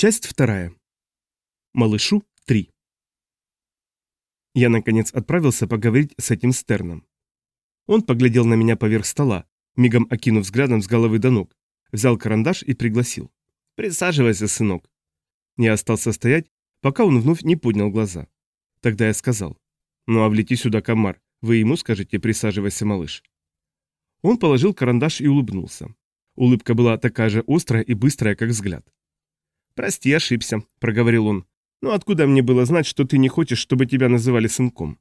Часть вторая. Малышу 3. Я, наконец, отправился поговорить с этим Стерном. Он поглядел на меня поверх стола, мигом окинув взглядом с головы до ног, взял карандаш и пригласил. «Присаживайся, сынок». Я остался стоять, пока он вновь не поднял глаза. Тогда я сказал. «Ну а влети сюда, комар, вы ему скажете «присаживайся, малыш». Он положил карандаш и улыбнулся. Улыбка была такая же острая и быстрая, как взгляд. «Прости, ошибся», — проговорил он. «Ну откуда мне было знать, что ты не хочешь, чтобы тебя называли сынком?»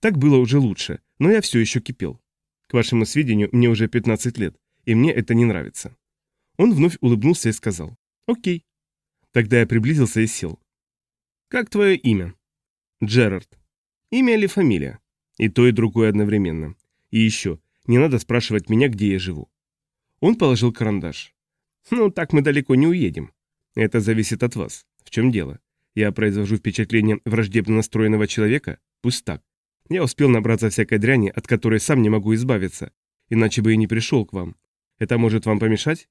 Так было уже лучше, но я все еще кипел. К вашему сведению, мне уже 15 лет, и мне это не нравится. Он вновь улыбнулся и сказал. «Окей». Тогда я приблизился и сел. «Как твое имя?» «Джерард». «Имя или фамилия?» «И то, и другое одновременно. И еще, не надо спрашивать меня, где я живу». Он положил карандаш. «Ну, так мы далеко не уедем. Это зависит от вас. В чем дело? Я произвожу впечатление враждебно настроенного человека? Пусть так. Я успел набраться всякой дряни, от которой сам не могу избавиться, иначе бы и не пришел к вам. Это может вам помешать?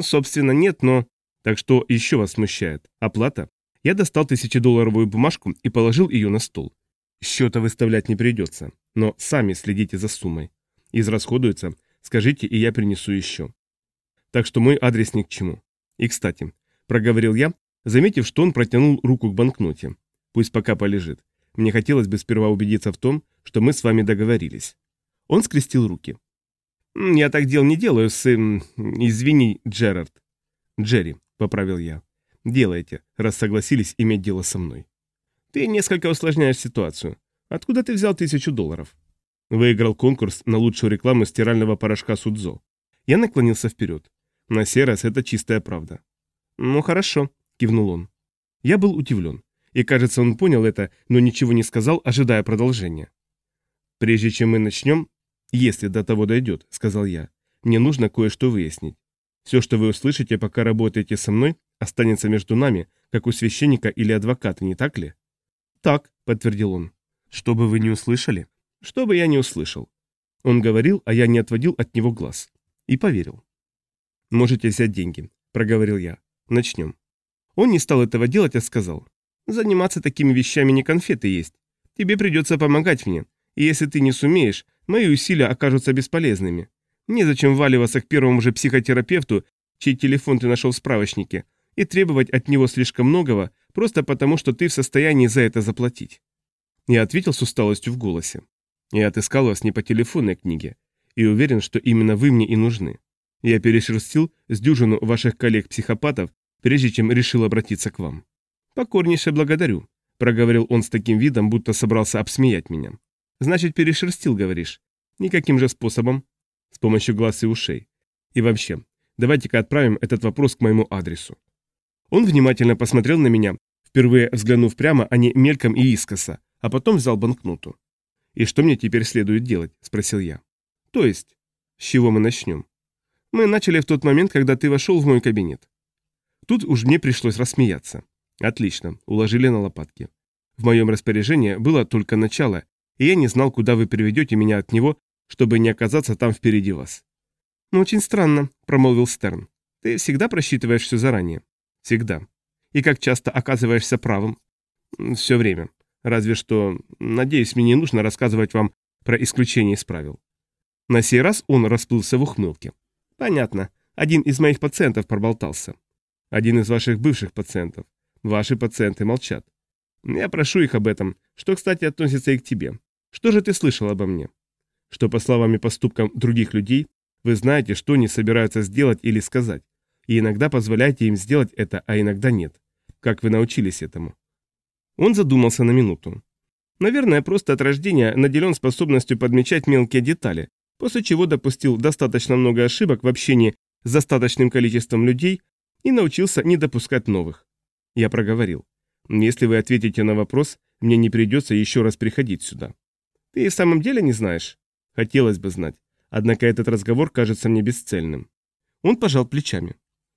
Собственно, нет, но... Так что еще вас смущает? Оплата? Я достал тысячедолларовую бумажку и положил ее на стол. Счета выставлять не придется, но сами следите за суммой. Израсходуется, скажите, и я принесу еще. Так что мой адрес ни к чему. И, кстати, проговорил я, заметив, что он протянул руку к банкноте. Пусть пока полежит. Мне хотелось бы сперва убедиться в том, что мы с вами договорились. Он скрестил руки. «Я так дел не делаю с... Эм, извини, Джерард». «Джерри», — поправил я. «Делайте, раз согласились иметь дело со мной». «Ты несколько усложняешь ситуацию. Откуда ты взял тысячу долларов?» Выиграл конкурс на лучшую рекламу стирального порошка Судзо. Я наклонился вперед. На сей раз это чистая правда. «Ну хорошо», — кивнул он. Я был удивлен. И кажется, он понял это, но ничего не сказал, ожидая продолжения. «Прежде чем мы начнем, если до того дойдет», — сказал я, — «мне нужно кое-что выяснить. Все, что вы услышите, пока работаете со мной, останется между нами, как у священника или адвоката, не так ли?» «Так», — подтвердил он. «Что бы вы не услышали?» «Что бы я не услышал». Он говорил, а я не отводил от него глаз. И поверил. «Можете взять деньги», — проговорил я. «Начнем». Он не стал этого делать, а сказал. Заниматься такими вещами не конфеты есть. Тебе придется помогать мне, и если ты не сумеешь, мои усилия окажутся бесполезными. Незачем валиваться к первому же психотерапевту, чей телефон ты нашел в справочнике, и требовать от него слишком многого, просто потому, что ты в состоянии за это заплатить. Я ответил с усталостью в голосе. Я отыскал вас не по телефонной книге, и уверен, что именно вы мне и нужны. Я перешерстил с дюжину ваших коллег-психопатов, прежде чем решил обратиться к вам. «Покорнейше благодарю», — проговорил он с таким видом, будто собрался обсмеять меня. «Значит, перешерстил, говоришь? Никаким же способом?» «С помощью глаз и ушей. И вообще, давайте-ка отправим этот вопрос к моему адресу». Он внимательно посмотрел на меня, впервые взглянув прямо, а не мельком и искоса, а потом взял банкноту. «И что мне теперь следует делать?» – спросил я. «То есть? С чего мы начнем?» «Мы начали в тот момент, когда ты вошел в мой кабинет». Тут уж мне пришлось рассмеяться. Отлично, уложили на лопатки. В моем распоряжении было только начало, и я не знал, куда вы приведете меня от него, чтобы не оказаться там впереди вас. «Ну, очень странно», — промолвил Стерн. «Ты всегда просчитываешь все заранее?» «Всегда. И как часто оказываешься правым?» «Все время. Разве что, надеюсь, мне не нужно рассказывать вам про исключение из правил». На сей раз он расплылся в ухмылке. «Понятно. Один из моих пациентов проболтался. Один из ваших бывших пациентов. Ваши пациенты молчат. Я прошу их об этом, что, кстати, относится и к тебе. Что же ты слышал обо мне? Что по словам и поступкам других людей, вы знаете, что они собираются сделать или сказать, и иногда позволяете им сделать это, а иногда нет. Как вы научились этому? Он задумался на минуту. Наверное, просто от рождения наделен способностью подмечать мелкие детали, после чего допустил достаточно много ошибок в общении с достаточным количеством людей и научился не допускать новых. Я проговорил. Если вы ответите на вопрос, мне не придется еще раз приходить сюда. Ты и в самом деле не знаешь? Хотелось бы знать. Однако этот разговор кажется мне бесцельным. Он пожал плечами.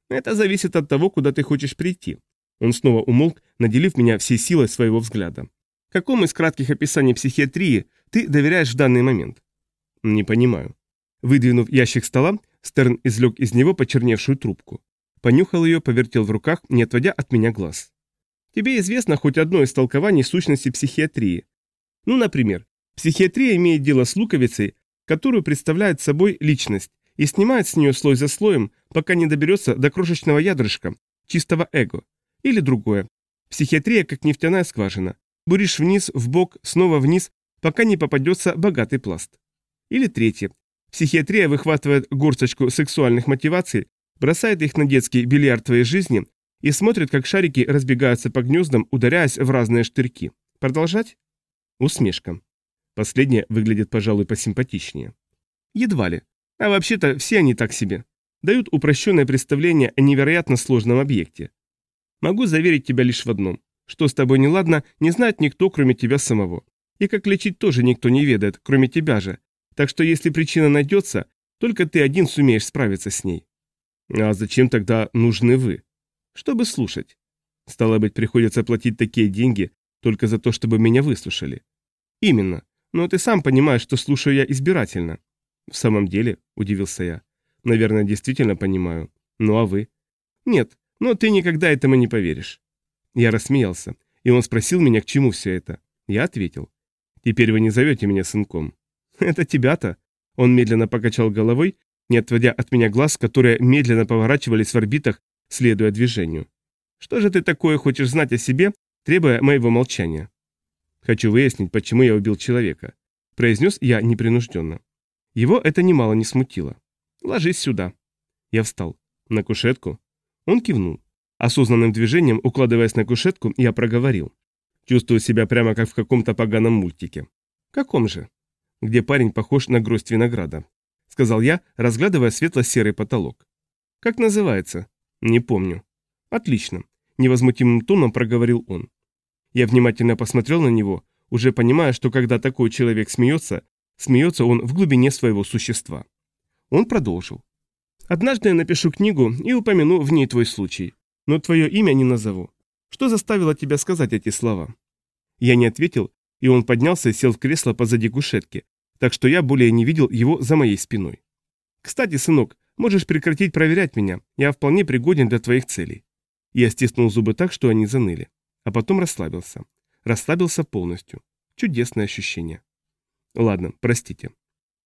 Это зависит от того, куда ты хочешь прийти. Он снова умолк, наделив меня всей силой своего взгляда. Какому из кратких описаний психиатрии ты доверяешь в данный момент? Не понимаю. Выдвинув ящик стола, Стерн извлек из него почерневшую трубку. понюхал ее, повертел в руках, не отводя от меня глаз. Тебе известно хоть одно из толкований сущности психиатрии. Ну, например, психиатрия имеет дело с луковицей, которую представляет собой личность, и снимает с нее слой за слоем, пока не доберется до крошечного ядрышка, чистого эго. Или другое. Психиатрия как нефтяная скважина. Буришь вниз, в бок, снова вниз, пока не попадется богатый пласт. Или третье. Психиатрия выхватывает горсточку сексуальных мотиваций, бросает их на детский бильярд твоей жизни и смотрит, как шарики разбегаются по гнездам, ударяясь в разные штырьки. Продолжать? Усмешка. Последнее выглядит, пожалуй, посимпатичнее. Едва ли. А вообще-то все они так себе. Дают упрощенное представление о невероятно сложном объекте. Могу заверить тебя лишь в одном. Что с тобой неладно, не знает никто, кроме тебя самого. И как лечить тоже никто не ведает, кроме тебя же. Так что если причина найдется, только ты один сумеешь справиться с ней. А зачем тогда нужны вы? Чтобы слушать. Стало быть, приходится платить такие деньги только за то, чтобы меня выслушали. Именно. Но ты сам понимаешь, что слушаю я избирательно. В самом деле, удивился я. Наверное, действительно понимаю. Ну а вы? Нет, но ты никогда этому не поверишь. Я рассмеялся, и он спросил меня, к чему все это. Я ответил. Теперь вы не зовете меня сынком. Это тебя-то? Он медленно покачал головой, не отводя от меня глаз, которые медленно поворачивались в орбитах, следуя движению. Что же ты такое хочешь знать о себе, требуя моего молчания? Хочу выяснить, почему я убил человека. Произнес я непринужденно. Его это немало не смутило. Ложись сюда. Я встал. На кушетку? Он кивнул. Осознанным движением, укладываясь на кушетку, я проговорил. Чувствую себя прямо как в каком-то поганом мультике. Каком же? Где парень похож на гроздь винограда. Сказал я, разглядывая светло-серый потолок. Как называется? Не помню. Отлично. Невозмутимым тоном проговорил он. Я внимательно посмотрел на него, уже понимая, что когда такой человек смеется, смеется он в глубине своего существа. Он продолжил. «Однажды я напишу книгу и упомяну в ней твой случай но твое имя не назову. Что заставило тебя сказать эти слова?» Я не ответил, и он поднялся и сел в кресло позади кушетки, так что я более не видел его за моей спиной. «Кстати, сынок, можешь прекратить проверять меня, я вполне пригоден для твоих целей». Я стиснул зубы так, что они заныли, а потом расслабился. Расслабился полностью. Чудесное ощущение. Ладно, простите.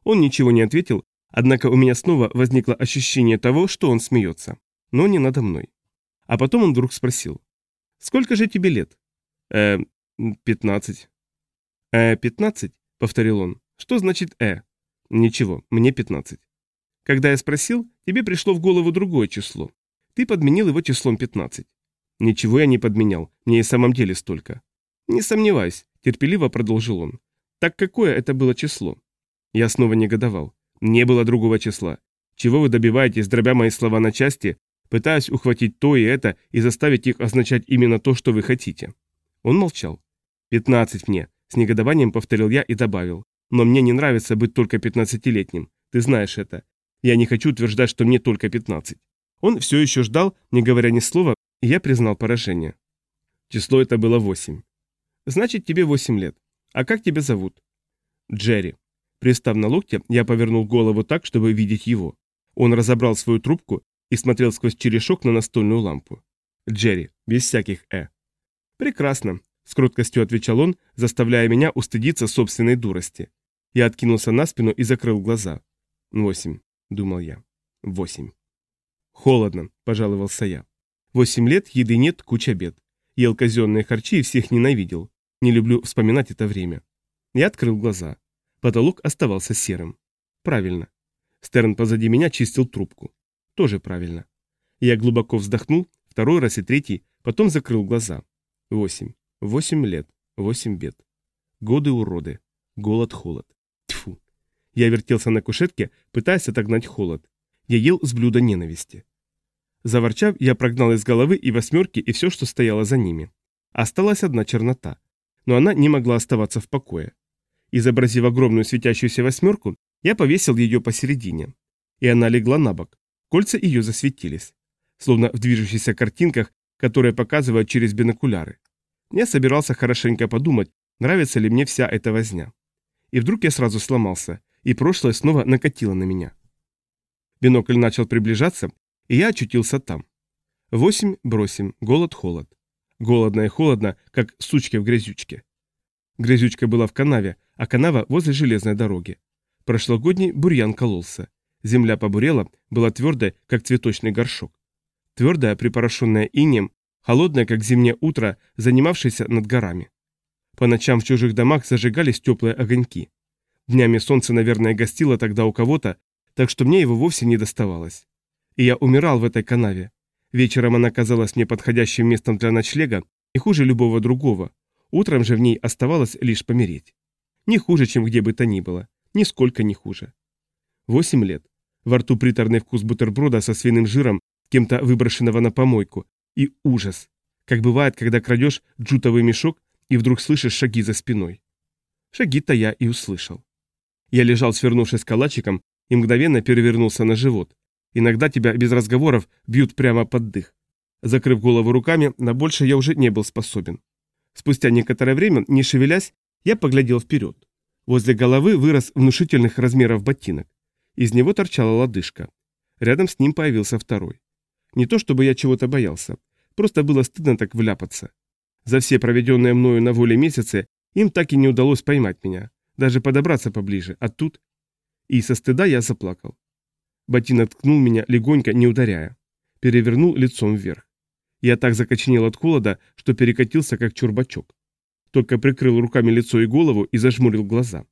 Он ничего не ответил, однако у меня снова возникло ощущение того, что он смеется. Но не надо мной. А потом он вдруг спросил. «Сколько же тебе лет?» «Э, пятнадцать». «Э, пятнадцать?» — повторил он. «Что значит «э»?» «Ничего, мне пятнадцать». Когда я спросил, тебе пришло в голову другое число. Ты подменил его числом пятнадцать. Ничего я не подменял, мне и в самом деле столько. Не сомневаюсь, терпеливо продолжил он. Так какое это было число? Я снова негодовал. Не было другого числа. Чего вы добиваетесь, дробя мои слова на части, пытаясь ухватить то и это и заставить их означать именно то, что вы хотите. Он молчал. «Пятнадцать мне», — с негодованием повторил я и добавил. «Но мне не нравится быть только пятнадцатилетним. Ты знаешь это. Я не хочу утверждать, что мне только пятнадцать». Он все еще ждал, не говоря ни слова, и я признал поражение. Число это было восемь. «Значит, тебе восемь лет. А как тебя зовут?» «Джерри». Пристав на локте, я повернул голову так, чтобы видеть его. Он разобрал свою трубку и смотрел сквозь черешок на настольную лампу. Джерри, без всяких «э». «Прекрасно», — с кроткостью отвечал он, заставляя меня устыдиться собственной дурости. Я откинулся на спину и закрыл глаза. «Восемь», — думал я. «Восемь». «Холодно», — пожаловался я. «Восемь лет, еды нет, куча бед. Ел казенные харчи и всех ненавидел. Не люблю вспоминать это время». Я открыл глаза. Потолок оставался серым. Правильно. Стерн позади меня чистил трубку. Тоже правильно. Я глубоко вздохнул, второй раз и третий, потом закрыл глаза. Восемь. Восемь лет. Восемь бед. Годы-уроды. Голод-холод. Я вертелся на кушетке, пытаясь отогнать холод. Я ел с блюда ненависти. Заворчав, я прогнал из головы и восьмерки, и все, что стояло за ними. Осталась одна чернота. Но она не могла оставаться в покое. Изобразив огромную светящуюся восьмерку, я повесил ее посередине. И она легла на бок, Кольца ее засветились, словно в движущихся картинках, которые показывают через бинокуляры. Я собирался хорошенько подумать, нравится ли мне вся эта возня. И вдруг я сразу сломался, и прошлое снова накатило на меня. Бинокль начал приближаться, и я очутился там. Восемь бросим, голод-холод. Голодно и холодно, как сучки в грязючке. Грязючка была в канаве, а канава возле железной дороги. Прошлогодний бурьян кололся. Земля побурела, была твердая, как цветочный горшок. Твердая, припорошенная инеем, холодная, как зимнее утро, занимавшаяся над горами. По ночам в чужих домах зажигались теплые огоньки. Днями солнце, наверное, гостило тогда у кого-то, так что мне его вовсе не доставалось. И я умирал в этой канаве. Вечером она казалась мне подходящим местом для ночлега и хуже любого другого. Утром же в ней оставалось лишь помереть. Не хуже, чем где бы то ни было. Нисколько не хуже. Восемь лет. Во рту приторный вкус бутерброда со свиным жиром, кем-то выброшенного на помойку. И ужас. Как бывает, когда крадешь джутовый мешок и вдруг слышишь шаги за спиной. Шаги-то я и услышал. Я лежал, свернувшись калачиком, и мгновенно перевернулся на живот. Иногда тебя без разговоров бьют прямо под дых. Закрыв голову руками, на больше я уже не был способен. Спустя некоторое время, не шевелясь, я поглядел вперед. Возле головы вырос внушительных размеров ботинок. Из него торчала лодыжка. Рядом с ним появился второй. Не то чтобы я чего-то боялся, просто было стыдно так вляпаться. За все проведенные мною на воле месяцы им так и не удалось поймать меня, даже подобраться поближе, а тут... И со стыда я заплакал. Ботинок ткнул меня легонько, не ударяя. Перевернул лицом вверх. Я так закоченел от холода, что перекатился, как чурбачок. Только прикрыл руками лицо и голову и зажмурил глаза.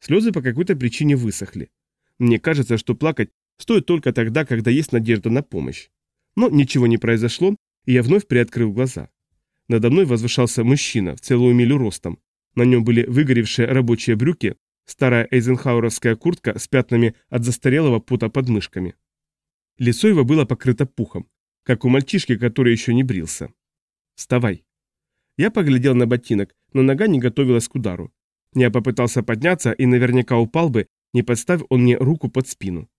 Слезы по какой-то причине высохли. Мне кажется, что плакать стоит только тогда, когда есть надежда на помощь. Но ничего не произошло, и я вновь приоткрыл глаза. Надо мной возвышался мужчина в целую милю ростом. На нем были выгоревшие рабочие брюки, старая эйзенхауэровская куртка с пятнами от застарелого пота под мышками. Лицо его было покрыто пухом, как у мальчишки, который еще не брился. «Вставай!» Я поглядел на ботинок, но нога не готовилась к удару. Я попытался подняться и наверняка упал бы, не подставив он мне руку под спину.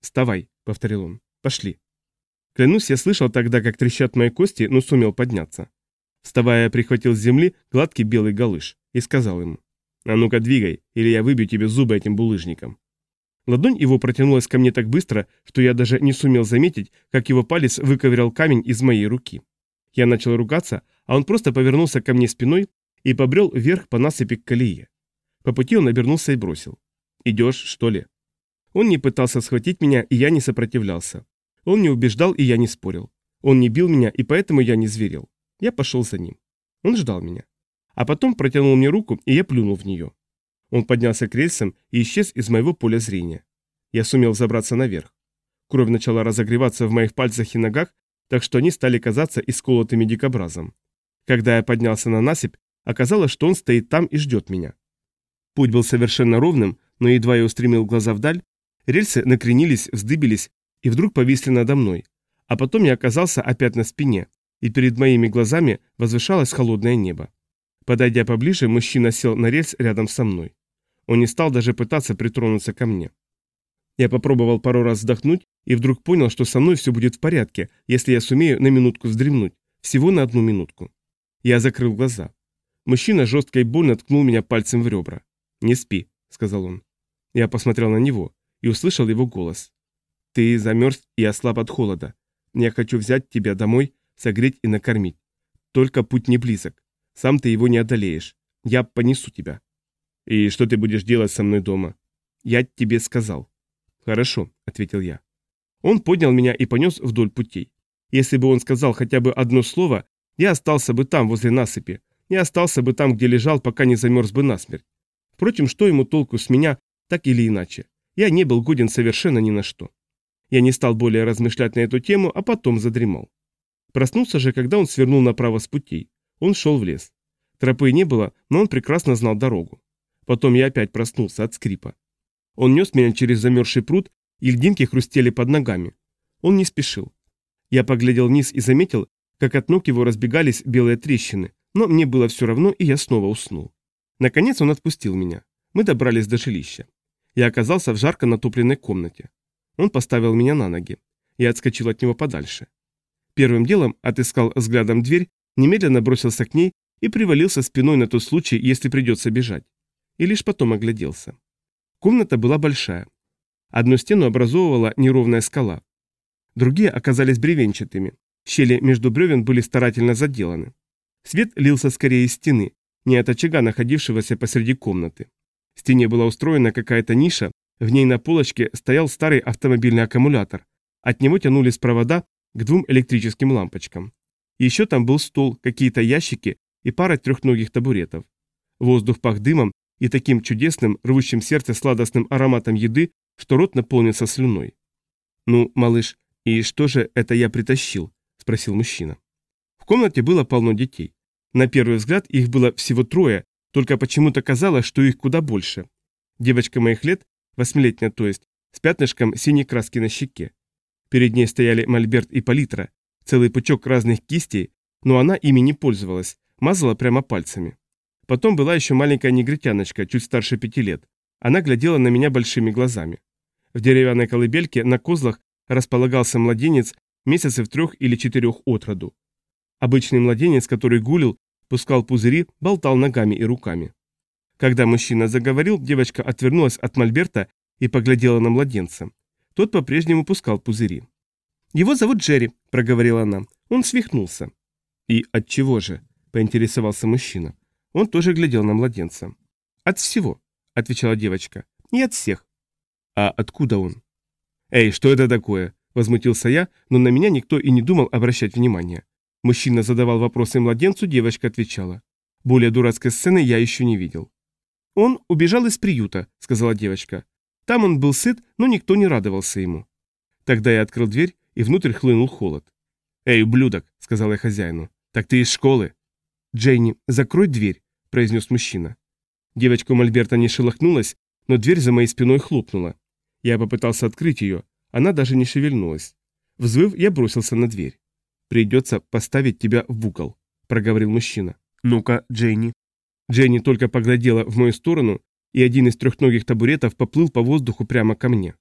«Вставай!» — повторил он. «Пошли!» Клянусь, я слышал тогда, как трещат мои кости, но сумел подняться. Вставая, я прихватил с земли гладкий белый галыш и сказал ему. «А ну-ка двигай, или я выбью тебе зубы этим булыжником». Ладонь его протянулась ко мне так быстро, что я даже не сумел заметить, как его палец выковырял камень из моей руки. Я начал ругаться, а он просто повернулся ко мне спиной и побрел вверх по насыпи к колее. По пути он обернулся и бросил. «Идешь, что ли?» Он не пытался схватить меня, и я не сопротивлялся. Он не убеждал, и я не спорил. Он не бил меня, и поэтому я не зверел. Я пошел за ним. Он ждал меня. А потом протянул мне руку, и я плюнул в нее. Он поднялся к рельсам и исчез из моего поля зрения. Я сумел забраться наверх. Кровь начала разогреваться в моих пальцах и ногах, так что они стали казаться исколотыми дикобразом. Когда я поднялся на насыпь, оказалось, что он стоит там и ждет меня. Путь был совершенно ровным, но едва я устремил глаза вдаль, рельсы накренились, вздыбились и вдруг повисли надо мной. А потом я оказался опять на спине, и перед моими глазами возвышалось холодное небо. Подойдя поближе, мужчина сел на рельс рядом со мной. Он не стал даже пытаться притронуться ко мне. Я попробовал пару раз вздохнуть и вдруг понял, что со мной все будет в порядке, если я сумею на минутку вздремнуть, всего на одну минутку. Я закрыл глаза. Мужчина жестко и больно ткнул меня пальцем в ребра. «Не спи», — сказал он. Я посмотрел на него и услышал его голос. «Ты замерз и ослаб от холода. Я хочу взять тебя домой, согреть и накормить. Только путь не близок. Сам ты его не одолеешь. Я понесу тебя». «И что ты будешь делать со мной дома?» «Я тебе сказал». «Хорошо», — ответил я. Он поднял меня и понес вдоль путей. Если бы он сказал хотя бы одно слово, я остался бы там, возле насыпи. Я остался бы там, где лежал, пока не замерз бы насмерть. Впрочем, что ему толку с меня, так или иначе? Я не был годен совершенно ни на что. Я не стал более размышлять на эту тему, а потом задремал. Проснулся же, когда он свернул направо с путей. Он шел в лес. Тропы не было, но он прекрасно знал дорогу. Потом я опять проснулся от скрипа. Он нес меня через замерзший пруд, и льдинки хрустели под ногами. Он не спешил. Я поглядел вниз и заметил, как от ног его разбегались белые трещины, но мне было все равно, и я снова уснул. Наконец он отпустил меня. Мы добрались до жилища. Я оказался в жарко натопленной комнате. Он поставил меня на ноги. Я отскочил от него подальше. Первым делом отыскал взглядом дверь, немедленно бросился к ней и привалился спиной на тот случай, если придется бежать. И лишь потом огляделся. Комната была большая. Одну стену образовывала неровная скала. Другие оказались бревенчатыми, Щели между бревен были старательно заделаны. Свет лился скорее из стены, не от очага, находившегося посреди комнаты. В стене была устроена какая-то ниша, в ней на полочке стоял старый автомобильный аккумулятор. От него тянулись провода к двум электрическим лампочкам. Еще там был стол, какие-то ящики и пара трехногих табуретов. Воздух пах дымом и таким чудесным, рвущим сердце сладостным ароматом еды, что рот наполнился слюной. «Ну, малыш, и что же это я притащил?» – спросил мужчина. В комнате было полно детей. На первый взгляд их было всего трое, только почему-то казалось, что их куда больше. Девочка моих лет, восьмилетняя то есть, с пятнышком синей краски на щеке. Перед ней стояли мольберт и палитра, целый пучок разных кистей, но она ими не пользовалась, мазала прямо пальцами. Потом была еще маленькая негритяночка, чуть старше пяти лет. Она глядела на меня большими глазами. В деревянной колыбельке на козлах располагался младенец месяцев трех или четырех от роду. Обычный младенец, который гулил, пускал пузыри, болтал ногами и руками. Когда мужчина заговорил, девочка отвернулась от мольберта и поглядела на младенца. Тот по-прежнему пускал пузыри. «Его зовут Джерри», — проговорила она. «Он свихнулся». «И от чего же?» — поинтересовался мужчина. Он тоже глядел на младенца. «От всего», — отвечала девочка. «Не от всех». «А откуда он?» «Эй, что это такое?» — возмутился я, но на меня никто и не думал обращать внимание. Мужчина задавал вопросы младенцу, девочка отвечала. Более дурацкой сцены я еще не видел. «Он убежал из приюта», — сказала девочка. Там он был сыт, но никто не радовался ему. Тогда я открыл дверь, и внутрь хлынул холод. «Эй, ублюдок», — сказал я хозяину, — «так ты из школы?» «Джейни, закрой дверь», — произнес мужчина. Девочка Мольберта не шелохнулась, но дверь за моей спиной хлопнула. Я попытался открыть ее, она даже не шевельнулась. Взвыв, я бросился на дверь. «Придется поставить тебя в угол», — проговорил мужчина. «Ну-ка, Джейни». Джейни только поглядела в мою сторону, и один из трехногих табуретов поплыл по воздуху прямо ко мне.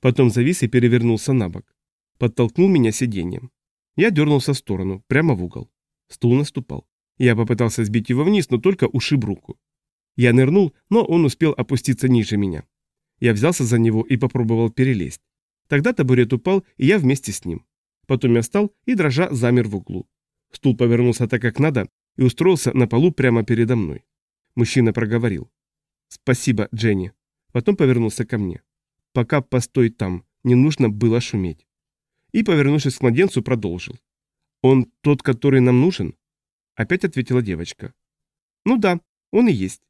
Потом завис и перевернулся на бок. Подтолкнул меня сиденьем. Я дернулся в сторону, прямо в угол. Стул наступал. Я попытался сбить его вниз, но только ушиб руку. Я нырнул, но он успел опуститься ниже меня. Я взялся за него и попробовал перелезть. Тогда табурет упал, и я вместе с ним. Потом я встал и, дрожа, замер в углу. Стул повернулся так, как надо, и устроился на полу прямо передо мной. Мужчина проговорил. «Спасибо, Дженни». Потом повернулся ко мне. «Пока постой там, не нужно было шуметь». И, повернувшись к младенцу, продолжил. «Он тот, который нам нужен?» Опять ответила девочка. «Ну да, он и есть».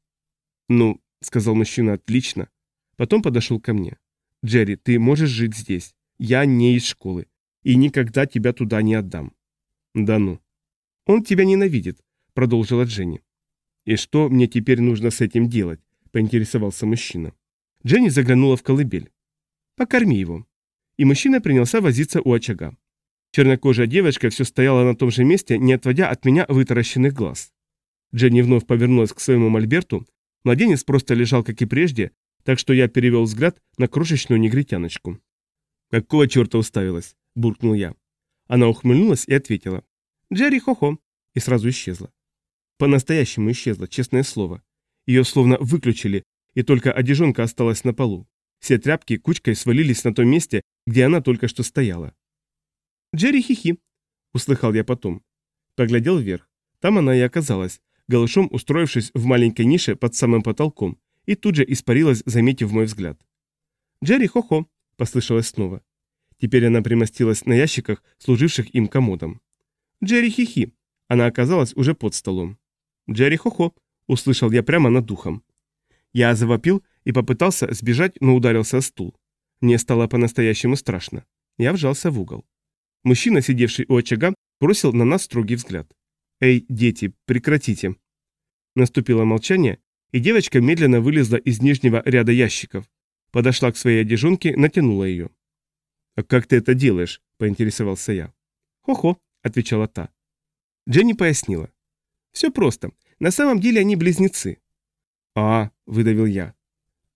«Ну», — сказал мужчина, — «отлично». Потом подошел ко мне. «Джерри, ты можешь жить здесь. Я не из школы. И никогда тебя туда не отдам». «Да ну». «Он тебя ненавидит», — продолжила Дженни. «И что мне теперь нужно с этим делать?» поинтересовался мужчина. Дженни заглянула в колыбель. «Покорми его». И мужчина принялся возиться у очага. Чернокожая девочка все стояла на том же месте, не отводя от меня вытаращенных глаз. Дженни вновь повернулась к своему мольберту. Младенец просто лежал, как и прежде, так что я перевел взгляд на крошечную негритяночку. «Какого черта уставилась?» – буркнул я. Она ухмыльнулась и ответила. «Джерри хо-хо», и сразу исчезла. По-настоящему исчезла, честное слово. Ее словно выключили, и только одежонка осталась на полу. Все тряпки кучкой свалились на том месте, где она только что стояла. «Джерри хихи», — услыхал я потом. Поглядел вверх. Там она и оказалась, голышом устроившись в маленькой нише под самым потолком, и тут же испарилась, заметив мой взгляд. «Джерри хо-хо», — послышалось снова. Теперь она примостилась на ящиках, служивших им комодом. «Джерри хихи», она оказалась уже под столом. «Джерри хо-хо», услышал я прямо над духом. Я завопил и попытался сбежать, но ударился о стул. Мне стало по-настоящему страшно. Я вжался в угол. Мужчина, сидевший у очага, бросил на нас строгий взгляд. «Эй, дети, прекратите!» Наступило молчание, и девочка медленно вылезла из нижнего ряда ящиков. Подошла к своей одежонке, натянула ее. «А как ты это делаешь?» – поинтересовался я. «Хо-хо», – отвечала та. Дженни пояснила. «Все просто. На самом деле они близнецы. А, выдавил я.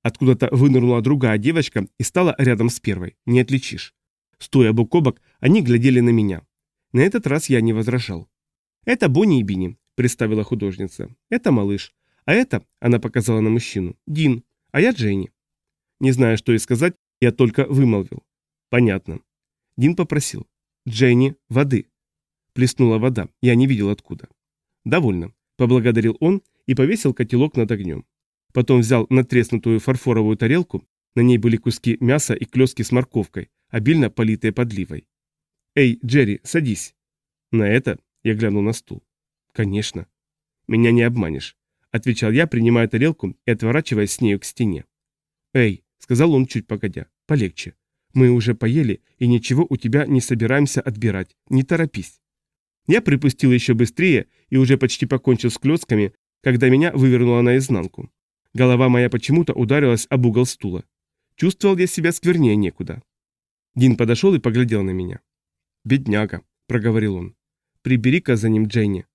Откуда-то вынырнула другая девочка и стала рядом с первой. Не отличишь. Стоя бок о бок, они глядели на меня. На этот раз я не возражал. Это Бонни и Бини, представила художница. Это малыш. А это, она показала на мужчину, Дин. А я Дженни. Не знаю, что и сказать, я только вымолвил. Понятно. Дин попросил. Дженни, воды. плеснула вода, я не видел откуда. «Довольно», — поблагодарил он и повесил котелок над огнем. Потом взял натреснутую фарфоровую тарелку, на ней были куски мяса и клёски с морковкой, обильно политые подливой. «Эй, Джерри, садись!» «На это?» — я глянул на стул. «Конечно». «Меня не обманешь», — отвечал я, принимая тарелку и отворачиваясь с нею к стене. «Эй», — сказал он чуть погодя, — «полегче. Мы уже поели, и ничего у тебя не собираемся отбирать. Не торопись». Я припустил еще быстрее и уже почти покончил с клетками, когда меня вывернуло наизнанку. Голова моя почему-то ударилась об угол стула. Чувствовал я себя сквернее некуда. Дин подошел и поглядел на меня. «Бедняга», — проговорил он. «Прибери-ка за ним Дженни».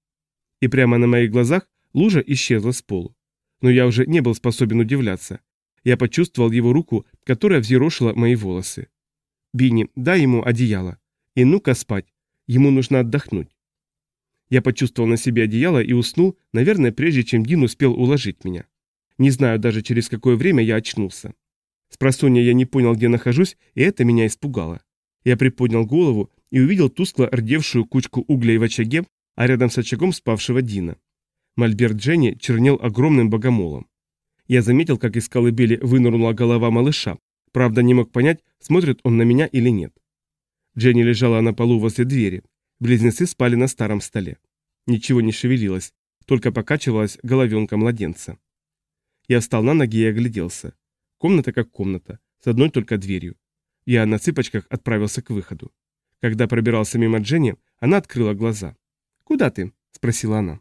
И прямо на моих глазах лужа исчезла с полу. Но я уже не был способен удивляться. Я почувствовал его руку, которая взъерошила мои волосы. «Бинни, дай ему одеяло. И ну-ка спать. Ему нужно отдохнуть». Я почувствовал на себе одеяло и уснул, наверное, прежде чем Дин успел уложить меня. Не знаю даже, через какое время я очнулся. С просонья я не понял, где нахожусь, и это меня испугало. Я приподнял голову и увидел тускло рдевшую кучку углей в очаге, а рядом с очагом спавшего Дина. Мольберт Дженни чернел огромным богомолом. Я заметил, как из колыбели вынырнула голова малыша, правда не мог понять, смотрит он на меня или нет. Дженни лежала на полу возле двери. Близнецы спали на старом столе. Ничего не шевелилось, только покачивалась головенка младенца. Я встал на ноги и огляделся. Комната как комната, с одной только дверью. Я на цыпочках отправился к выходу. Когда пробирался мимо Дженни, она открыла глаза. «Куда ты?» – спросила она.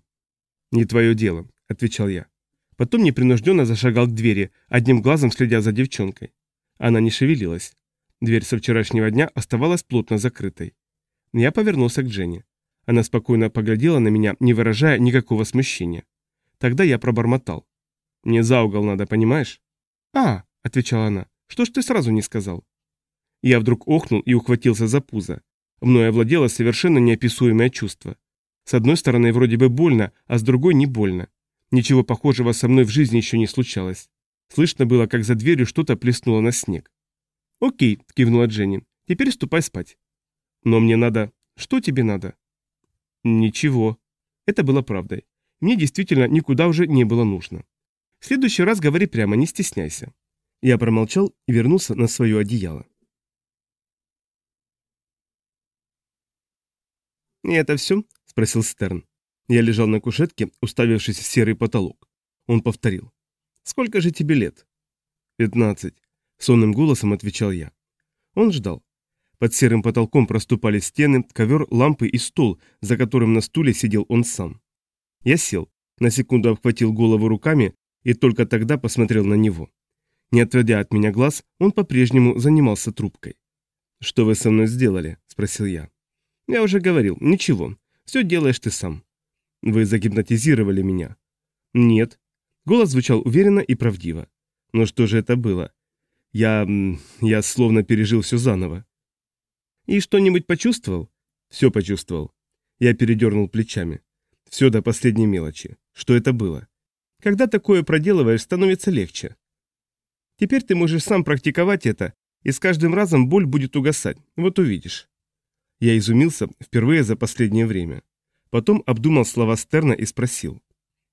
«Не твое дело», – отвечал я. Потом непринужденно зашагал к двери, одним глазом следя за девчонкой. Она не шевелилась. Дверь со вчерашнего дня оставалась плотно закрытой. Я повернулся к Дженни. Она спокойно поглядела на меня, не выражая никакого смущения. Тогда я пробормотал. «Мне за угол надо, понимаешь?» «А, — отвечала она. «Что ж ты сразу не сказал?» Я вдруг охнул и ухватился за пузо. Мною овладело совершенно неописуемое чувство. С одной стороны, вроде бы больно, а с другой не больно. Ничего похожего со мной в жизни еще не случалось. Слышно было, как за дверью что-то плеснуло на снег. «Окей», — кивнула Дженни, — «теперь ступай спать». «Но мне надо...» «Что тебе надо?» «Ничего». Это было правдой. Мне действительно никуда уже не было нужно. В следующий раз говори прямо, не стесняйся. Я промолчал и вернулся на свое одеяло. «И это все?» – спросил Стерн. Я лежал на кушетке, уставившись в серый потолок. Он повторил. «Сколько же тебе лет?» «Пятнадцать», – сонным голосом отвечал я. Он ждал. Под серым потолком проступали стены, ковер, лампы и стол, за которым на стуле сидел он сам. Я сел, на секунду обхватил голову руками и только тогда посмотрел на него. Не отводя от меня глаз, он по-прежнему занимался трубкой. «Что вы со мной сделали?» – спросил я. «Я уже говорил, ничего. Все делаешь ты сам». «Вы загипнотизировали меня». «Нет». Голос звучал уверенно и правдиво. «Но что же это было?» «Я... я словно пережил все заново». «И что-нибудь почувствовал?» «Все почувствовал». Я передернул плечами. Все до последней мелочи. Что это было? Когда такое проделываешь, становится легче. Теперь ты можешь сам практиковать это, и с каждым разом боль будет угасать. Вот увидишь. Я изумился впервые за последнее время. Потом обдумал слова Стерна и спросил.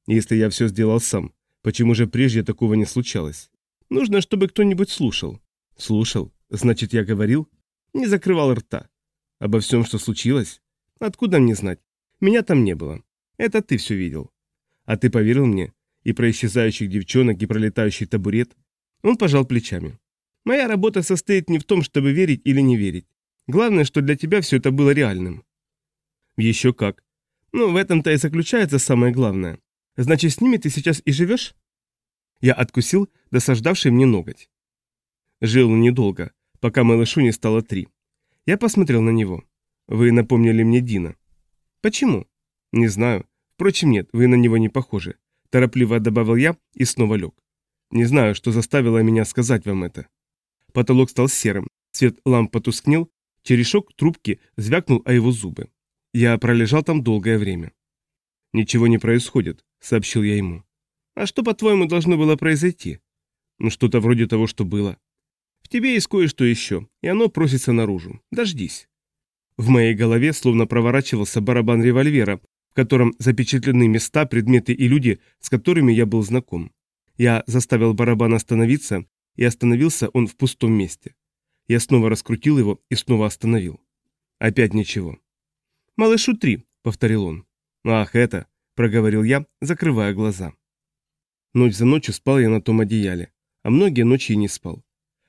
Если я все сделал сам, почему же прежде такого не случалось? Нужно, чтобы кто-нибудь слушал. Слушал? Значит, я говорил? Не закрывал рта. Обо всем, что случилось? Откуда мне знать? Меня там не было. Это ты все видел. А ты поверил мне? И про исчезающих девчонок, и про летающий табурет? Он пожал плечами. «Моя работа состоит не в том, чтобы верить или не верить. Главное, что для тебя все это было реальным». «Еще как. Ну, в этом-то и заключается самое главное. Значит, с ними ты сейчас и живешь?» Я откусил досаждавший мне ноготь. Жил недолго, пока малышу не стало три. Я посмотрел на него. Вы напомнили мне Дина. Почему? Не знаю. Впрочем, нет, вы на него не похожи. Торопливо добавил я и снова лег. Не знаю, что заставило меня сказать вам это. Потолок стал серым, свет ламп потускнел, черешок трубки звякнул о его зубы. Я пролежал там долгое время. «Ничего не происходит», — сообщил я ему. «А что, по-твоему, должно было произойти?» «Ну, что-то вроде того, что было. В тебе есть кое-что еще, и оно просится наружу. Дождись». В моей голове словно проворачивался барабан револьвера, котором запечатлены места, предметы и люди, с которыми я был знаком. Я заставил барабан остановиться, и остановился он в пустом месте. Я снова раскрутил его и снова остановил. Опять ничего. «Малышу три», — повторил он. «Ах, это», — проговорил я, закрывая глаза. Ночь за ночью спал я на том одеяле, а многие ночи и не спал.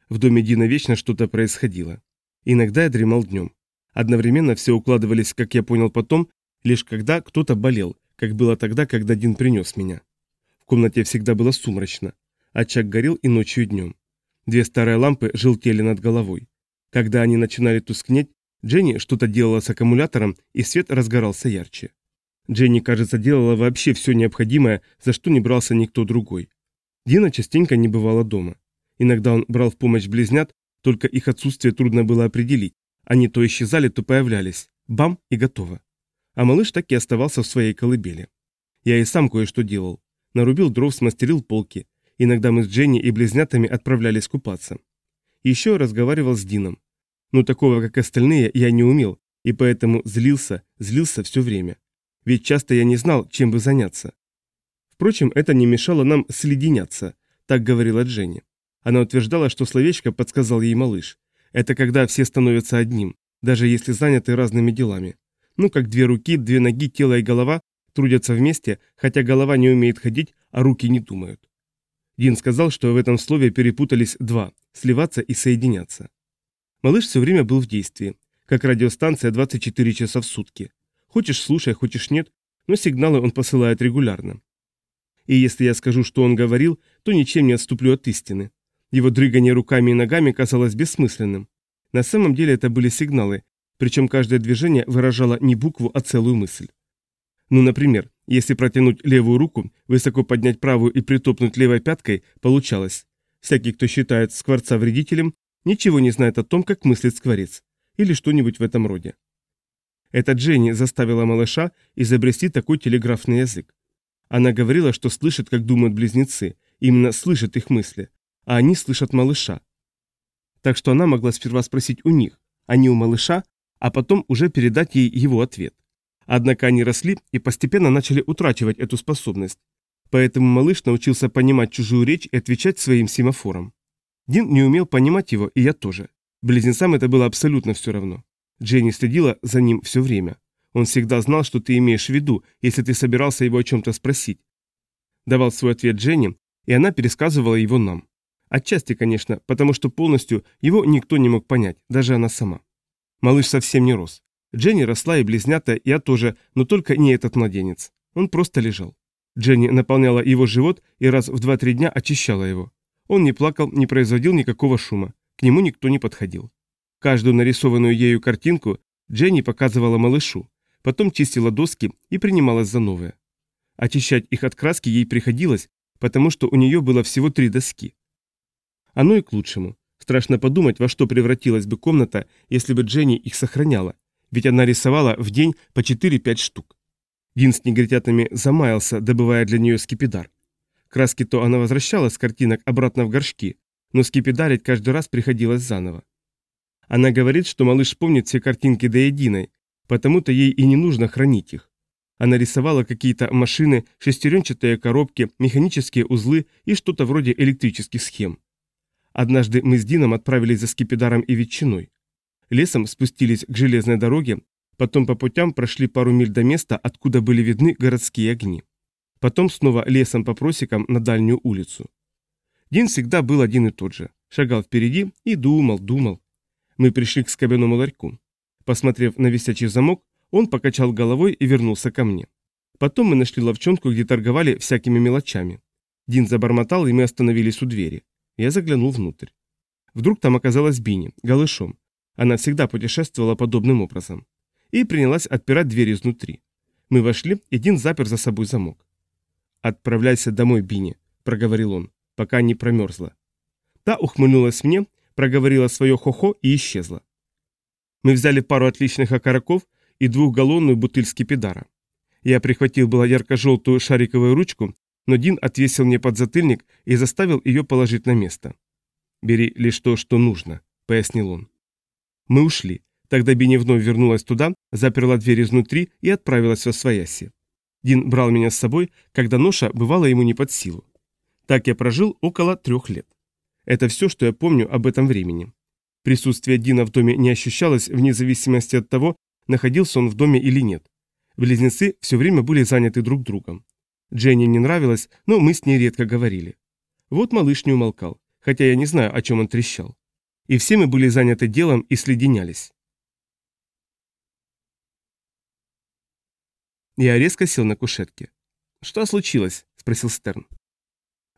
В доме Дина вечно что-то происходило. Иногда я дремал днем. Одновременно все укладывались, как я понял потом, лишь когда кто-то болел, как было тогда, когда Дин принес меня. В комнате всегда было сумрачно. Очаг горел и ночью, и днем. Две старые лампы желтели над головой. Когда они начинали тускнеть, Дженни что-то делала с аккумулятором, и свет разгорался ярче. Дженни, кажется, делала вообще все необходимое, за что не брался никто другой. Дина частенько не бывала дома. Иногда он брал в помощь близнят, только их отсутствие трудно было определить. Они то исчезали, то появлялись. Бам, и готово. А малыш так и оставался в своей колыбели. Я и сам кое-что делал. Нарубил дров, смастерил полки. Иногда мы с Дженни и близнятами отправлялись купаться. Еще разговаривал с Дином. Но такого, как остальные, я не умел, и поэтому злился, злился все время. Ведь часто я не знал, чем бы заняться. Впрочем, это не мешало нам следеняться, так говорила Дженни. Она утверждала, что словечко подсказал ей малыш. Это когда все становятся одним, даже если заняты разными делами. Ну, как две руки, две ноги, тело и голова трудятся вместе, хотя голова не умеет ходить, а руки не думают. Дин сказал, что в этом слове перепутались два – сливаться и соединяться. Малыш все время был в действии, как радиостанция 24 часа в сутки. Хочешь слушай, хочешь нет, но сигналы он посылает регулярно. И если я скажу, что он говорил, то ничем не отступлю от истины. Его дрыгание руками и ногами казалось бессмысленным. На самом деле это были сигналы, причем каждое движение выражало не букву, а целую мысль. Ну, например, если протянуть левую руку, высоко поднять правую и притопнуть левой пяткой, получалось. Всякий, кто считает скворца вредителем, Ничего не знает о том, как мыслит скворец. Или что-нибудь в этом роде. Эта Дженни заставила малыша изобрести такой телеграфный язык. Она говорила, что слышит, как думают близнецы, именно слышит их мысли, а они слышат малыша. Так что она могла сперва спросить у них, а не у малыша, а потом уже передать ей его ответ. Однако они росли и постепенно начали утрачивать эту способность. Поэтому малыш научился понимать чужую речь и отвечать своим семафорам. Дин не умел понимать его, и я тоже. Близнецам это было абсолютно все равно. Дженни следила за ним все время. Он всегда знал, что ты имеешь в виду, если ты собирался его о чем-то спросить. Давал свой ответ Дженни, и она пересказывала его нам. Отчасти, конечно, потому что полностью его никто не мог понять, даже она сама. Малыш совсем не рос. Дженни росла и близнята, я тоже, но только не этот младенец. Он просто лежал. Дженни наполняла его живот и раз в 2-3 дня очищала его. Он не плакал, не производил никакого шума. К нему никто не подходил. Каждую нарисованную ею картинку Дженни показывала малышу, потом чистила доски и принималась за новые. Очищать их от краски ей приходилось, потому что у нее было всего три доски. Оно и к лучшему. Страшно подумать, во что превратилась бы комната, если бы Дженни их сохраняла, ведь она рисовала в день по 4-5 штук. Дин с негритятами замаялся, добывая для нее скипидар. Краски то она возвращала с картинок обратно в горшки, но скипидарить каждый раз приходилось заново. Она говорит, что малыш помнит все картинки до единой, потому-то ей и не нужно хранить их. Она рисовала какие-то машины, шестеренчатые коробки, механические узлы и что-то вроде электрических схем. Однажды мы с Дином отправились за скипидаром и ветчиной. Лесом спустились к железной дороге, потом по путям прошли пару миль до места, откуда были видны городские огни. Потом снова лесом по просекам на дальнюю улицу. Дин всегда был один и тот же. Шагал впереди и думал, думал. Мы пришли к скобяному ларьку. Посмотрев на висячий замок, он покачал головой и вернулся ко мне. Потом мы нашли ловчонку, где торговали всякими мелочами. Дин забормотал, и мы остановились у двери. Я заглянул внутрь. Вдруг там оказалась Бини, голышом. Она всегда путешествовала подобным образом. И принялась отпирать дверь изнутри. Мы вошли, и Дин запер за собой замок. «Отправляйся домой, Бини», — проговорил он, пока не промерзла. Та ухмыльнулась мне, проговорила свое хохо и исчезла. Мы взяли пару отличных окороков и двухгаллонную бутыль скипидара. Я прихватил было ярко-желтую шариковую ручку, но Дин отвесил мне подзатыльник и заставил ее положить на место. «Бери лишь то, что нужно», — пояснил он. Мы ушли. Тогда Бини вновь вернулась туда, заперла дверь изнутри и отправилась во свояси. Дин брал меня с собой, когда ноша бывала ему не под силу. Так я прожил около трех лет. Это все, что я помню об этом времени. Присутствие Дина в доме не ощущалось вне зависимости от того, находился он в доме или нет. Близнецы все время были заняты друг другом. Дженни не нравилось, но мы с ней редко говорили. Вот малыш не умолкал, хотя я не знаю, о чем он трещал. И все мы были заняты делом и следенялись. Я резко сел на кушетке. «Что случилось?» – спросил Стерн.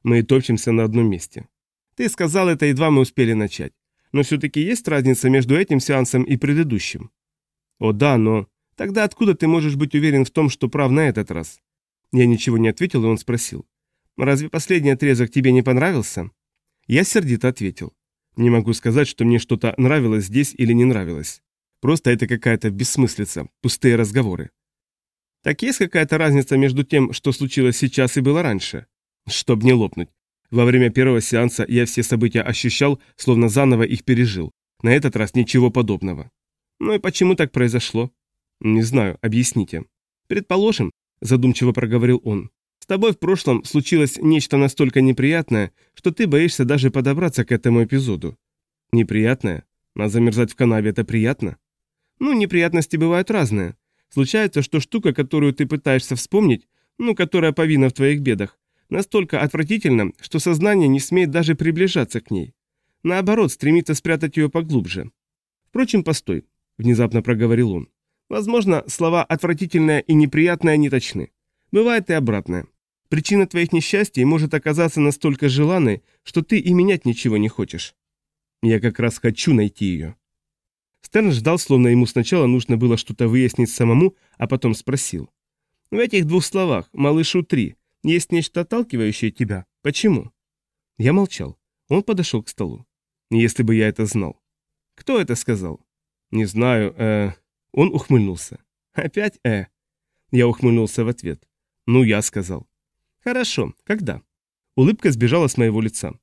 Мы топчемся на одном месте. Ты сказал это, едва мы успели начать. Но все-таки есть разница между этим сеансом и предыдущим? О да, но... Тогда откуда ты можешь быть уверен в том, что прав на этот раз? Я ничего не ответил, и он спросил. Разве последний отрезок тебе не понравился? Я сердито ответил. Не могу сказать, что мне что-то нравилось здесь или не нравилось. Просто это какая-то бессмыслица, пустые разговоры. Так есть какая-то разница между тем, что случилось сейчас и было раньше? Чтоб не лопнуть. Во время первого сеанса я все события ощущал, словно заново их пережил. На этот раз ничего подобного. Ну и почему так произошло? Не знаю, объясните. Предположим, задумчиво проговорил он. С тобой в прошлом случилось нечто настолько неприятное, что ты боишься даже подобраться к этому эпизоду. Неприятное? А замерзать в канаве это приятно? Ну, неприятности бывают разные. Случается, что штука, которую ты пытаешься вспомнить, ну, которая повинна в твоих бедах, настолько отвратительна, что сознание не смеет даже приближаться к ней. Наоборот, стремится спрятать ее поглубже. Впрочем, постой, внезапно проговорил он. Возможно, слова «отвратительное» и «неприятное» не точны. Бывает и обратное. Причина твоих несчастий может оказаться настолько желанной, что ты и менять ничего не хочешь. Я как раз хочу найти ее. Стерн ждал, словно ему сначала нужно было что-то выяснить самому, а потом спросил. «В этих двух словах, малышу три, есть нечто отталкивающее тебя. Почему?» Я молчал. Он подошел к столу. «Если бы я это знал». «Кто это сказал?» «Не знаю, э...» Он ухмыльнулся. «Опять э?» Я ухмыльнулся в ответ. «Ну, я сказал». «Хорошо. Когда?» Улыбка сбежала с моего лица.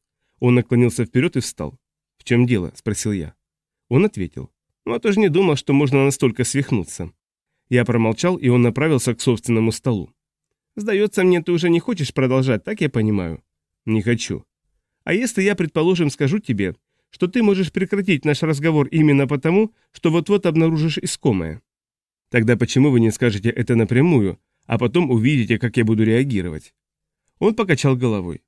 Он наклонился вперед и встал. «В чем дело?» – спросил я. Он ответил. Вот уж не думал, что можно настолько свихнуться. Я промолчал, и он направился к собственному столу. «Сдается мне, ты уже не хочешь продолжать, так я понимаю?» «Не хочу». «А если я, предположим, скажу тебе, что ты можешь прекратить наш разговор именно потому, что вот-вот обнаружишь искомое?» «Тогда почему вы не скажете это напрямую, а потом увидите, как я буду реагировать?» Он покачал головой.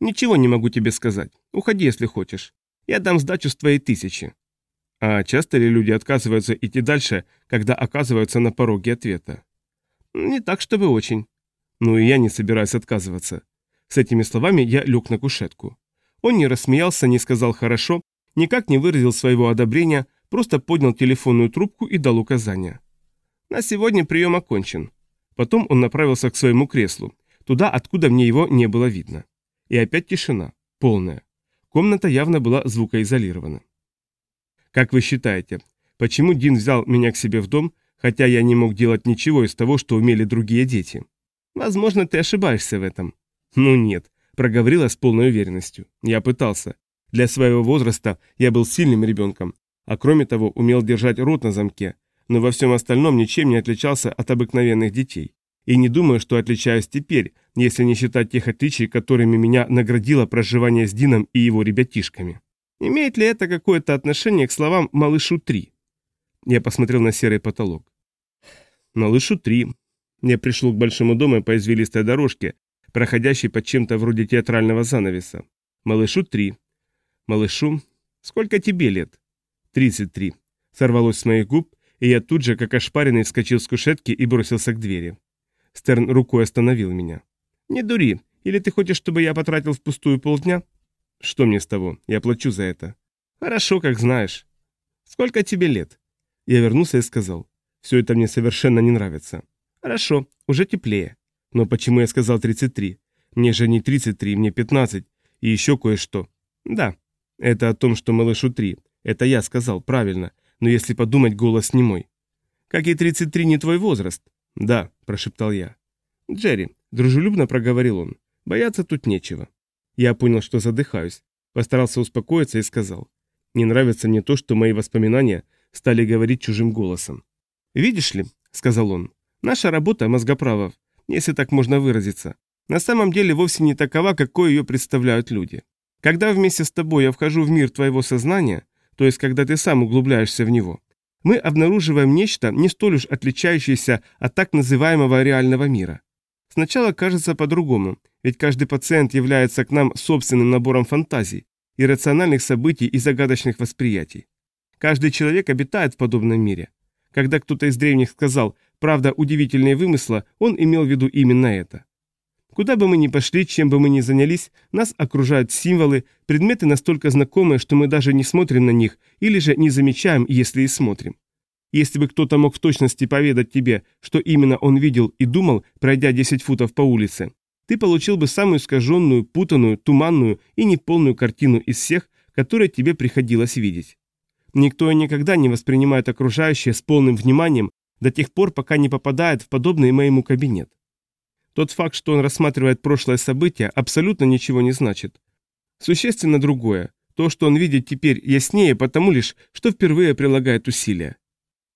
«Ничего не могу тебе сказать. Уходи, если хочешь. Я дам сдачу с твоей тысячи. А часто ли люди отказываются идти дальше, когда оказываются на пороге ответа? Не так, чтобы очень. Ну и я не собираюсь отказываться. С этими словами я лег на кушетку. Он не рассмеялся, не сказал «хорошо», никак не выразил своего одобрения, просто поднял телефонную трубку и дал указания. На сегодня прием окончен. Потом он направился к своему креслу, туда, откуда мне его не было видно. И опять тишина, полная. Комната явно была звукоизолирована. Как вы считаете, почему Дин взял меня к себе в дом, хотя я не мог делать ничего из того, что умели другие дети? Возможно, ты ошибаешься в этом. Ну нет, проговорила с полной уверенностью. Я пытался. Для своего возраста я был сильным ребенком, а кроме того умел держать рот на замке, но во всем остальном ничем не отличался от обыкновенных детей. И не думаю, что отличаюсь теперь, если не считать тех отличий, которыми меня наградило проживание с Дином и его ребятишками. Имеет ли это какое-то отношение к словам «малышу 3»? Я посмотрел на серый потолок. «Малышу 3». Я пришел к большому дому по извилистой дорожке, проходящей под чем-то вроде театрального занавеса. «Малышу 3». «Малышу, сколько тебе лет?» «33». Сорвалось с моих губ, и я тут же, как ошпаренный, вскочил с кушетки и бросился к двери. Стерн рукой остановил меня. «Не дури. Или ты хочешь, чтобы я потратил впустую полдня?» Что мне с того? Я плачу за это. Хорошо, как знаешь. Сколько тебе лет? Я вернулся и сказал. Все это мне совершенно не нравится. Хорошо, уже теплее. Но почему я сказал 33? Мне же не 33, мне 15. И еще кое-что. Да, это о том, что малышу 3. Это я сказал, правильно. Но если подумать, голос не мой. Как и 33 не твой возраст. Да, прошептал я. Джерри, дружелюбно проговорил он. Бояться тут нечего. Я понял, что задыхаюсь. Постарался успокоиться и сказал. Не нравится мне то, что мои воспоминания стали говорить чужим голосом. «Видишь ли», — сказал он, — «наша работа мозгоправов, если так можно выразиться, на самом деле вовсе не такова, какой ее представляют люди. Когда вместе с тобой я вхожу в мир твоего сознания, то есть когда ты сам углубляешься в него, мы обнаруживаем нечто не столь уж отличающееся от так называемого реального мира. Сначала кажется по-другому, ведь каждый пациент является к нам собственным набором фантазий, иррациональных событий и загадочных восприятий. Каждый человек обитает в подобном мире. Когда кто-то из древних сказал «правда удивительные вымысла», он имел в виду именно это. Куда бы мы ни пошли, чем бы мы ни занялись, нас окружают символы, предметы настолько знакомые, что мы даже не смотрим на них, или же не замечаем, если и смотрим. Если бы кто-то мог в точности поведать тебе, что именно он видел и думал, пройдя 10 футов по улице, ты получил бы самую искаженную, путанную, туманную и неполную картину из всех, которые тебе приходилось видеть. Никто и никогда не воспринимает окружающее с полным вниманием до тех пор, пока не попадает в подобный моему кабинет. Тот факт, что он рассматривает прошлое событие, абсолютно ничего не значит. Существенно другое. То, что он видит теперь яснее, потому лишь, что впервые прилагает усилия.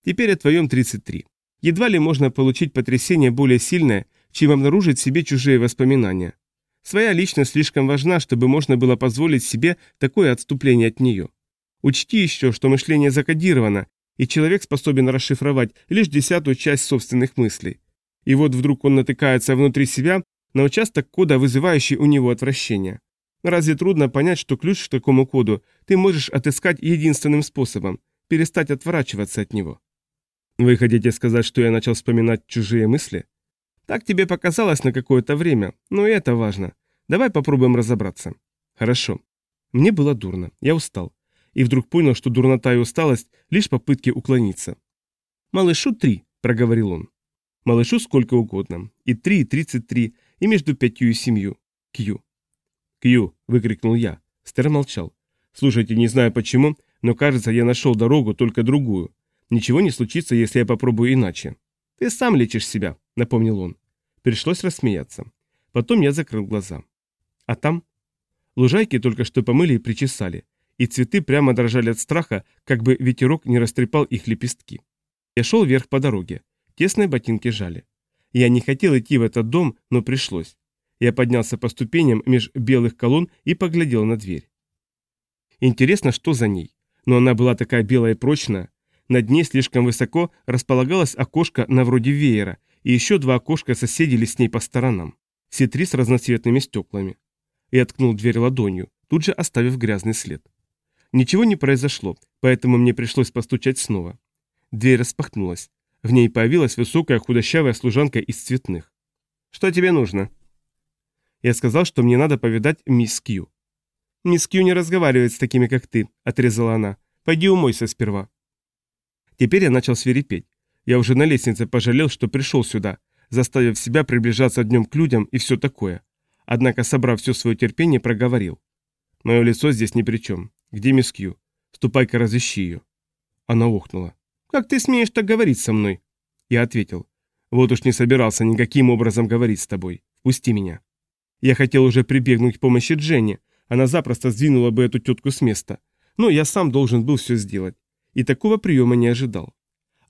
Теперь о твоем 33. Едва ли можно получить потрясение более сильное, чем обнаружить в себе чужие воспоминания. Своя личность слишком важна, чтобы можно было позволить себе такое отступление от нее. Учти еще, что мышление закодировано, и человек способен расшифровать лишь десятую часть собственных мыслей. И вот вдруг он натыкается внутри себя на участок кода, вызывающий у него отвращение. Разве трудно понять, что ключ к такому коду ты можешь отыскать единственным способом – перестать отворачиваться от него? Вы хотите сказать, что я начал вспоминать чужие мысли? Так тебе показалось на какое-то время, но это важно. Давай попробуем разобраться. Хорошо. Мне было дурно, я устал. И вдруг понял, что дурнота и усталость – лишь попытки уклониться. «Малышу три», – проговорил он. Малышу сколько угодно. И три, и тридцать три, и между пятью и семью. Кью. Кью, выкрикнул я. Стер молчал. Слушайте, не знаю почему, но кажется, я нашел дорогу, только другую. Ничего не случится, если я попробую иначе. Ты сам лечишь себя, напомнил он. Пришлось рассмеяться. Потом я закрыл глаза. А там? Лужайки только что помыли и причесали, и цветы прямо дрожали от страха, как бы ветерок не растрепал их лепестки. Я шел вверх по дороге. Тесные ботинки жали. Я не хотел идти в этот дом, но пришлось. Я поднялся по ступеням меж белых колонн и поглядел на дверь. Интересно, что за ней. Но она была такая белая и прочная. Над ней слишком высоко располагалось окошко на вроде веера, и еще два окошка соседили с ней по сторонам. Все три с разноцветными стеклами. Я ткнул дверь ладонью, тут же оставив грязный след. Ничего не произошло, поэтому мне пришлось постучать снова. Дверь распахнулась. В ней появилась высокая худощавая служанка из цветных. «Что тебе нужно?» Я сказал, что мне надо повидать мисс Кью. «Мисс Кью не разговаривает с такими, как ты», — отрезала она. «Пойди умойся сперва». Теперь я начал свирепеть. Я уже на лестнице пожалел, что пришел сюда, заставив себя приближаться днем к людям и все такое. Однако, собрав все свое терпение, проговорил. «Мое лицо здесь ни при чем. Где мисс Кью? Ступай-ка разыщи ее». Она охнула. «Как ты смеешь так говорить со мной?» Я ответил. «Вот уж не собирался никаким образом говорить с тобой. Пусти меня». Я хотел уже прибегнуть к помощи Дженни. Она запросто сдвинула бы эту тетку с места. Но я сам должен был все сделать. И такого приема не ожидал.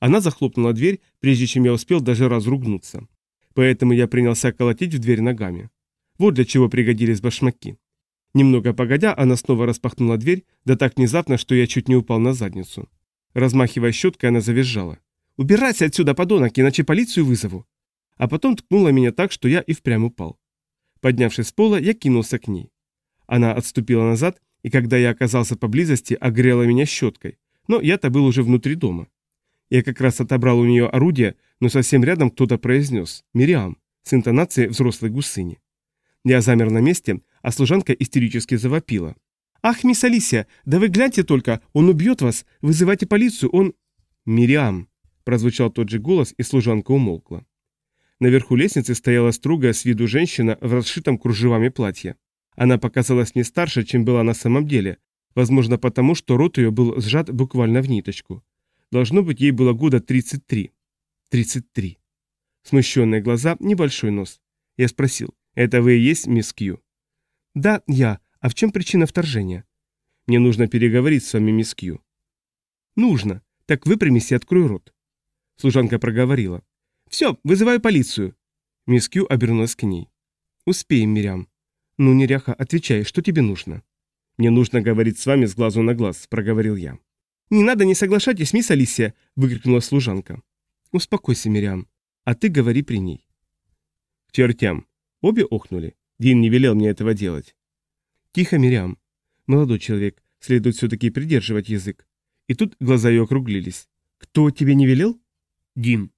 Она захлопнула дверь, прежде чем я успел даже разругнуться. Поэтому я принялся колотить в дверь ногами. Вот для чего пригодились башмаки. Немного погодя, она снова распахнула дверь, да так внезапно, что я чуть не упал на задницу. Размахивая щеткой, она завизжала. «Убирайся отсюда, подонок, иначе полицию вызову!» А потом ткнула меня так, что я и впрямь упал. Поднявшись с пола, я кинулся к ней. Она отступила назад, и когда я оказался поблизости, огрела меня щеткой. Но я-то был уже внутри дома. Я как раз отобрал у нее орудие, но совсем рядом кто-то произнес «Мириам» с интонацией взрослой гусыни. Я замер на месте, а служанка истерически завопила. «Ах, мисс Алисия, да вы гляньте только, он убьет вас, вызывайте полицию, он...» «Мириам», — прозвучал тот же голос, и служанка умолкла. Наверху лестницы стояла строгая с виду женщина в расшитом кружевами платье. Она показалась не старше, чем была на самом деле, возможно потому, что рот ее был сжат буквально в ниточку. Должно быть, ей было года 33. 33. Смущенные глаза, небольшой нос. Я спросил, это вы и есть мисс Кью? Да, я. А в чем причина вторжения? Мне нужно переговорить с вами, мисс Кью. Нужно. Так выпрямись и открой рот. Служанка проговорила. «Все, вызываю полицию». Мисс Кью обернулась к ней. «Успеем, Мирям». «Ну, неряха, отвечай, что тебе нужно?» «Мне нужно говорить с вами с глазу на глаз», — проговорил я. «Не надо, не соглашайтесь, мисс Алисия!» — выкрикнула служанка. «Успокойся, Мириам, а ты говори при ней». «К чертям!» Обе охнули. Дин не велел мне этого делать. «Тихо, Мириам. Молодой человек, следует все-таки придерживать язык». И тут глаза ее округлились. «Кто тебе не велел?» «Дин».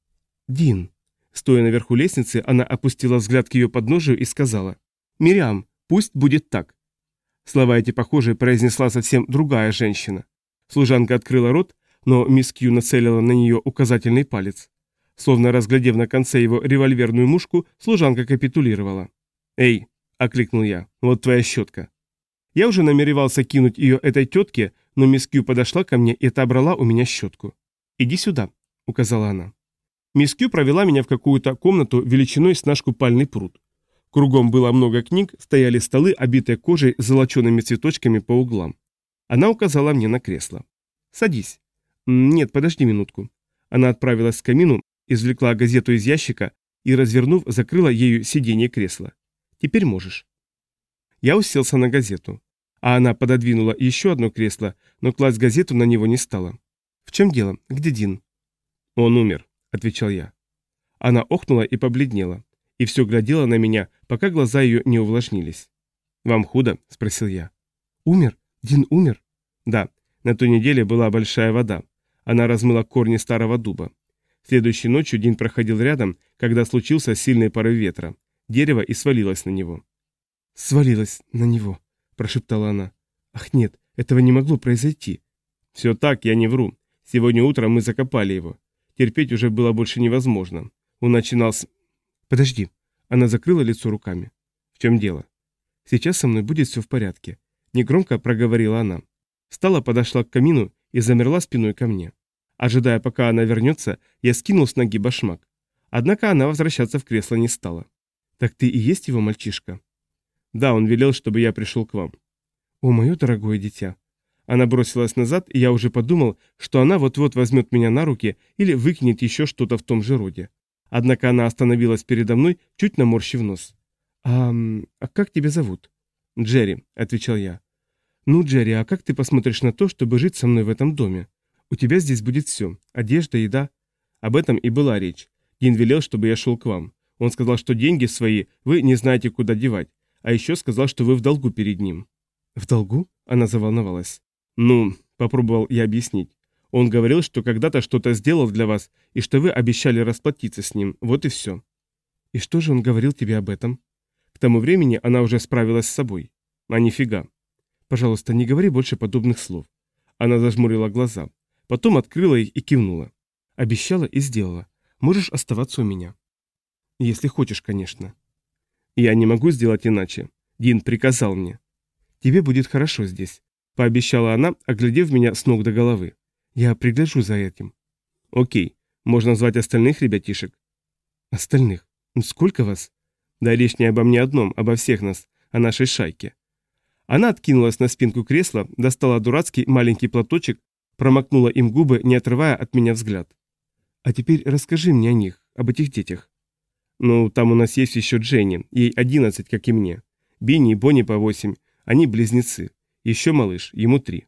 «Дин». Стоя наверху лестницы, она опустила взгляд к ее подножию и сказала. «Мириам, пусть будет так». Слова эти, похожие, произнесла совсем другая женщина. Служанка открыла рот, но мисс Кью нацелила на нее указательный палец. Словно разглядев на конце его револьверную мушку, служанка капитулировала. «Эй!» – окликнул я. «Вот твоя щетка». Я уже намеревался кинуть ее этой тетке, но мисс Кью подошла ко мне и отобрала у меня щетку. «Иди сюда», – указала она. Мисс Кью провела меня в какую-то комнату величиной с наш купальный пруд. Кругом было много книг, стояли столы, обитые кожей с золочеными цветочками по углам. Она указала мне на кресло. «Садись». «Нет, подожди минутку». Она отправилась к камину, извлекла газету из ящика и, развернув, закрыла ею сиденье кресла. «Теперь можешь». Я уселся на газету, а она пододвинула еще одно кресло, но класть газету на него не стала. «В чем дело? Где Дин?» «Он умер», — отвечал я. Она охнула и побледнела, и все глядела на меня, пока глаза ее не увлажнились. «Вам худо?» — спросил я. «Умер? Дин умер?» «Да, на той неделе была большая вода. Она размыла корни старого дуба. Следующей ночью Дин проходил рядом, когда случился сильный порыв ветра. Дерево и свалилось на него. «Свалилось на него», — прошептала она. «Ах нет, этого не могло произойти». «Все так, я не вру. Сегодня утром мы закопали его. Терпеть уже было больше невозможно. Он начинал с...» «Подожди». Она закрыла лицо руками. «В чем дело?» «Сейчас со мной будет все в порядке», — негромко проговорила она. Встала, подошла к камину и замерла спиной ко мне. Ожидая, пока она вернется, я скинул с ноги башмак. Однако она возвращаться в кресло не стала. «Так ты и есть его мальчишка?» «Да, он велел, чтобы я пришел к вам». «О, мое дорогое дитя!» Она бросилась назад, и я уже подумал, что она вот-вот возьмет меня на руки или выкинет еще что-то в том же роде. Однако она остановилась передо мной, чуть наморщив нос. «А, а как тебя зовут?» «Джерри», — отвечал я. «Ну, Джерри, а как ты посмотришь на то, чтобы жить со мной в этом доме? У тебя здесь будет все. Одежда, еда». Об этом и была речь. Дин велел, чтобы я шел к вам. Он сказал, что деньги свои вы не знаете, куда девать. А еще сказал, что вы в долгу перед ним. «В долгу?» – она заволновалась. «Ну», – попробовал я объяснить. Он говорил, что когда-то что-то сделал для вас, и что вы обещали расплатиться с ним. Вот и все». «И что же он говорил тебе об этом?» К тому времени она уже справилась с собой. А нифига. Пожалуйста, не говори больше подобных слов. Она зажмурила глаза. Потом открыла их и кивнула. Обещала и сделала. Можешь оставаться у меня. Если хочешь, конечно. Я не могу сделать иначе. Дин приказал мне. Тебе будет хорошо здесь. Пообещала она, оглядев меня с ног до головы. Я пригляжу за этим. Окей. Можно звать остальных ребятишек. Остальных? Сколько вас? Да речь не обо мне одном, обо всех нас, о нашей шайке. Она откинулась на спинку кресла, достала дурацкий маленький платочек, промокнула им губы, не отрывая от меня взгляд. «А теперь расскажи мне о них, об этих детях». «Ну, там у нас есть еще Дженни, ей одиннадцать, как и мне. Бинни и Бонни по восемь, они близнецы. Еще малыш, ему три».